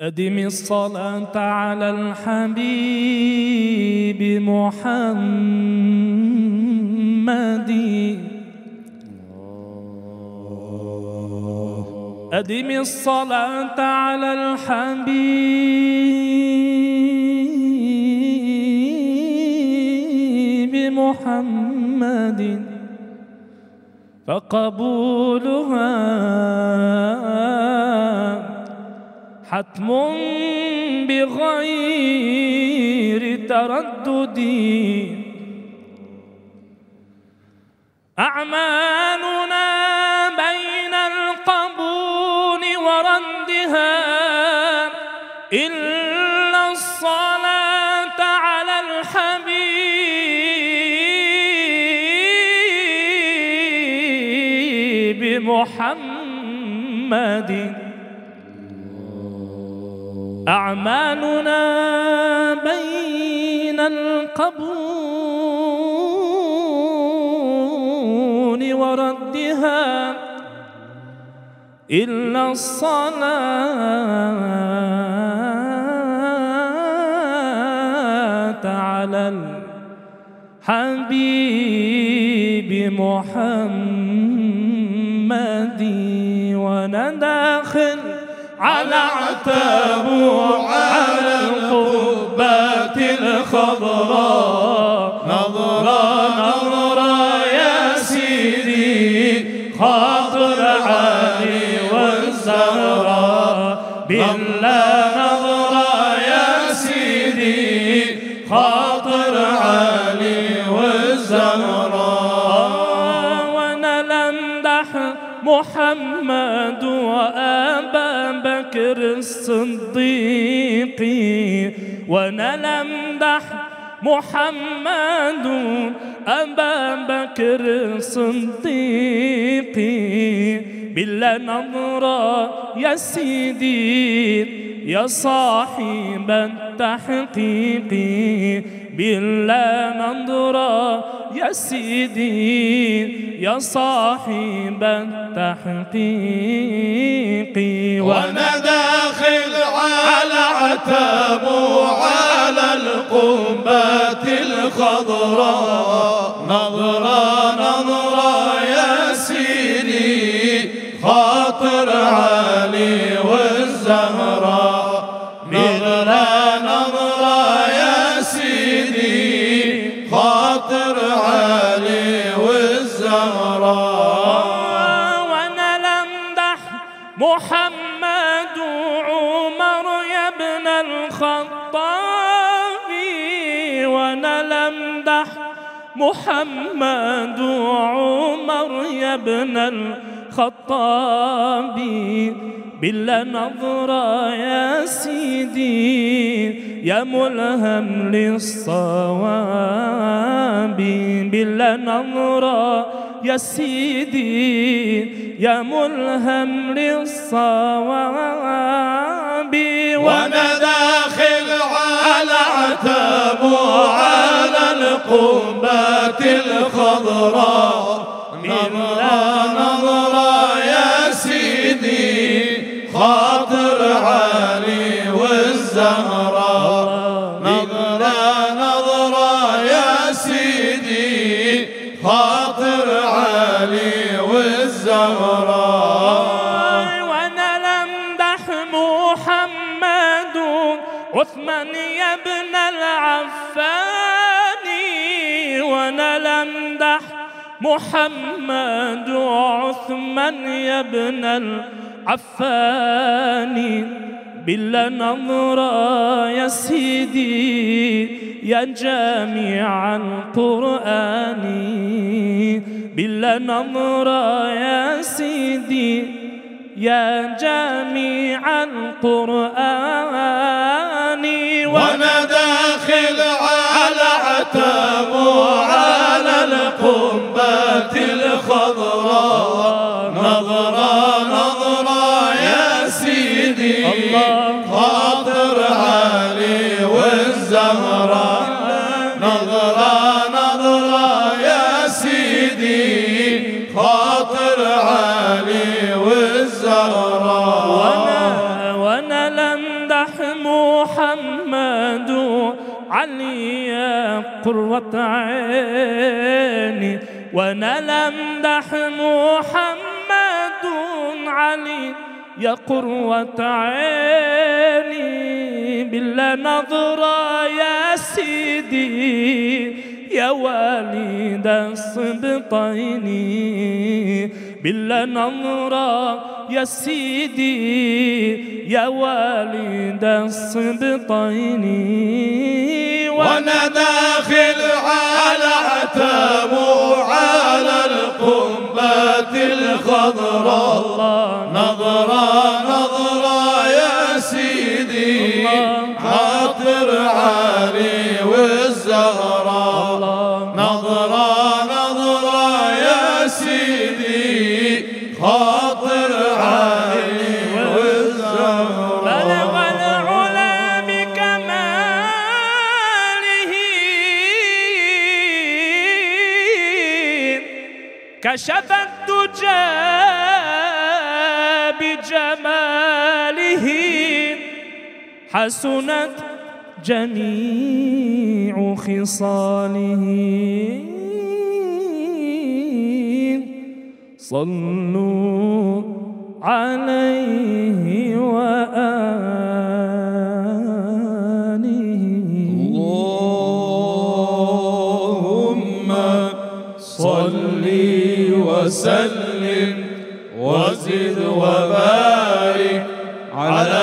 أدم الصلاة على الحبيب محمد. أدم الصلاة على الحبيب محمد. فقبولها حتم بغير تردد. أعمالنا بين القبول وردها إلا الصلاة على الحبيب محمد. أعمالنا بين القبول وردها إلا الصلاة على الحبيب محمد ونداخل على عتاب على القبات الخضراء. نظرة نظرة يا سيدي خاطر علي والزهراء. بالله نظرة يا سيدي خاطر علي الصديق وأنا لمدح محمد أبا بكر الصديق. بالله نظرة يا سيدي يا صاحب التحقيق. بالله نظرة يا سيدي يا صاحب التحقيق. وأنا عتاب على القبات الخضراء نظرة نظرة يا سيدي خاطر علي والزهراء نظرة نظرة يا سيدي خاطر علي والزهراء وأنا لمدح محمد ابن الخطاب وأنا لمدح محمد عمر يا ابن الخطاب. بالله نظرة يا سيدي يا ملهم للصواب. بالله نظرة يا سيدي يا ملهم للصواب. وأنا داخل على القبات الخضراء. يا ابن العفان وأنا لمدح محمد عثمان يا ابن العفان بالله نظرة يا سيدي يا جامع القرآن بالله نظرة يا سيدي يا جامع القرآن الله. خاطر علي والزهراء نظرة نظرة يا سيدي. خاطر علي والزهراء وأنا وأنا لم امدح محمد علي قرة عيني. وأنا لمدح محمد يا قرة عيني بالله نظرة يا سيدي يا والد الصبطين بالله نظرة يا سيدي يا والد الصبطين وأنا داخل على عتاب على القبة الخضراء. نظرة والزهراء نظرة نظرة يا سيدي. خاطر علي والزهراء بلغ العلا بكماله. كشف الدجى بجماله. حسنت جميع خصاله. صلوا عليه وآله. اللهم صل وسلم وزد وبارك على